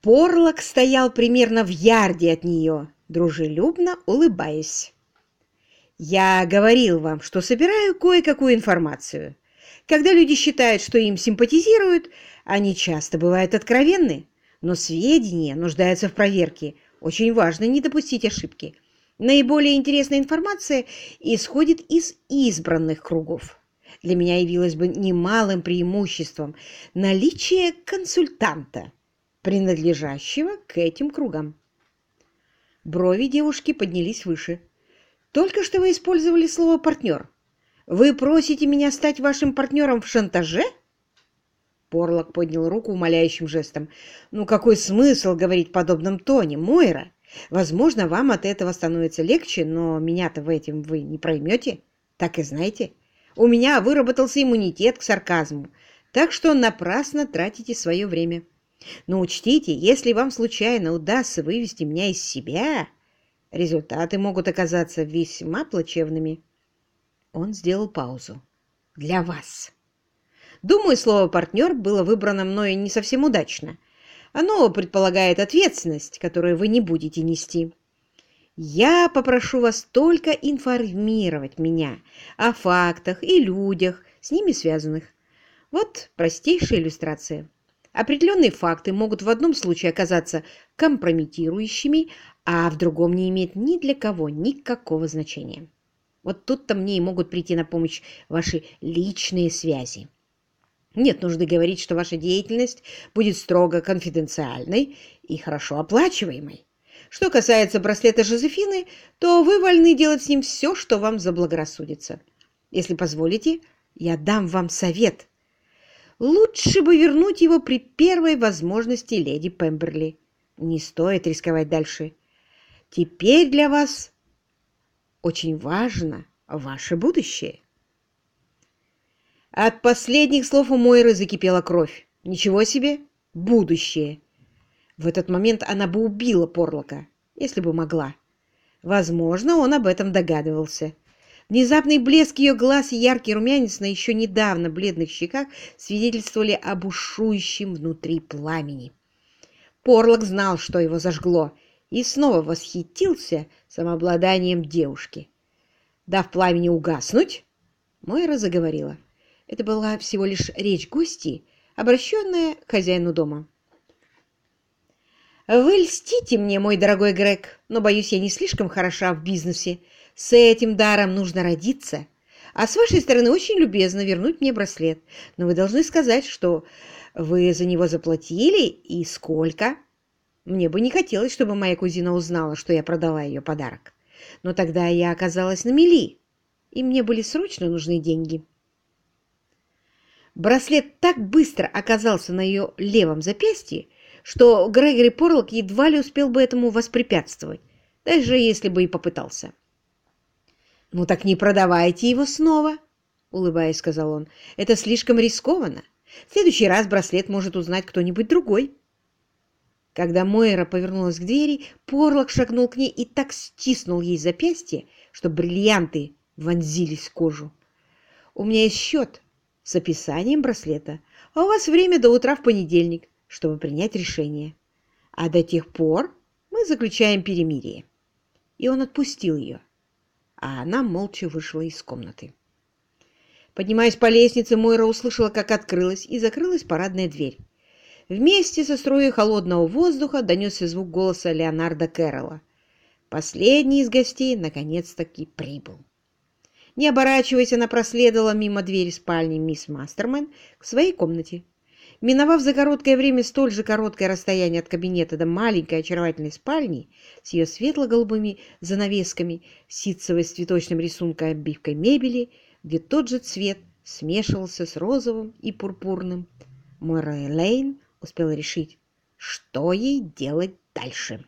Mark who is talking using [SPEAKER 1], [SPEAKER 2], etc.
[SPEAKER 1] Порлок стоял примерно в ярде от нее, дружелюбно улыбаясь. «Я говорил вам, что собираю кое-какую информацию. Когда люди считают, что им симпатизируют, они часто бывают откровенны, но сведения нуждаются в проверке. Очень важно не допустить ошибки. Наиболее интересная информация исходит из избранных кругов. Для меня явилось бы немалым преимуществом наличие консультанта, принадлежащего к этим кругам. Брови девушки поднялись выше. «Только что вы использовали слово «партнер». Вы просите меня стать вашим партнером в шантаже?» Порлок поднял руку умоляющим жестом. «Ну какой смысл говорить в подобном тоне, Мойра? Возможно, вам от этого становится легче, но меня-то в этом вы не проймете. Так и знаете, у меня выработался иммунитет к сарказму, так что напрасно тратите свое время. Но учтите, если вам случайно удастся вывести меня из себя, результаты могут оказаться весьма плачевными». Он сделал паузу. «Для вас». Думаю, слово «партнер» было выбрано мною не совсем удачно. Оно предполагает ответственность, которую вы не будете нести. Я попрошу вас только информировать меня о фактах и людях, с ними связанных. Вот простейшая иллюстрация. Определенные факты могут в одном случае оказаться компрометирующими, а в другом не иметь ни для кого никакого значения. Вот тут-то мне и могут прийти на помощь ваши личные связи. Нет нужды говорить, что ваша деятельность будет строго конфиденциальной и хорошо оплачиваемой. Что касается браслета Жозефины, то вы вольны делать с ним все, что вам заблагорассудится. Если позволите, я дам вам совет. Лучше бы вернуть его при первой возможности леди Пемберли. Не стоит рисковать дальше. Теперь для вас очень важно ваше будущее. От последних слов у Мойры закипела кровь. Ничего себе! Будущее! В этот момент она бы убила Порлока, если бы могла. Возможно, он об этом догадывался. Внезапный блеск ее глаз и яркий румянец на еще недавно бледных щеках свидетельствовали об ушующем внутри пламени. Порлок знал, что его зажгло, и снова восхитился самообладанием девушки. Дав пламени угаснуть, Мойра заговорила. Это была всего лишь речь гости, обращенная к хозяину дома. «Вы льстите мне, мой дорогой Грег, но, боюсь, я не слишком хороша в бизнесе. С этим даром нужно родиться. А с вашей стороны очень любезно вернуть мне браслет. Но вы должны сказать, что вы за него заплатили и сколько. Мне бы не хотелось, чтобы моя кузина узнала, что я продала ее подарок. Но тогда я оказалась на мели, и мне были срочно нужны деньги». Браслет так быстро оказался на ее левом запястье, что Грегори Порлок едва ли успел бы этому воспрепятствовать, даже если бы и попытался. «Ну так не продавайте его снова», — улыбаясь, сказал он. «Это слишком рискованно. В следующий раз браслет может узнать кто-нибудь другой». Когда Мойра повернулась к двери, Порлок шагнул к ней и так стиснул ей запястье, что бриллианты вонзились в кожу. «У меня есть счет с описанием браслета, а у вас время до утра в понедельник, чтобы принять решение. А до тех пор мы заключаем перемирие». И он отпустил ее, а она молча вышла из комнаты. Поднимаясь по лестнице, Мойра услышала, как открылась и закрылась парадная дверь. Вместе со струей холодного воздуха донесся звук голоса Леонарда Кэрролла. Последний из гостей наконец-таки прибыл. Не оборачиваясь, она проследовала мимо двери спальни мисс Мастермен к своей комнате. Миновав за короткое время столь же короткое расстояние от кабинета до маленькой очаровательной спальни с ее светло-голубыми занавесками, ситцевой с цветочным рисунком обивкой мебели, где тот же цвет смешивался с розовым и пурпурным, Мора Лейн успела решить, что ей делать дальше.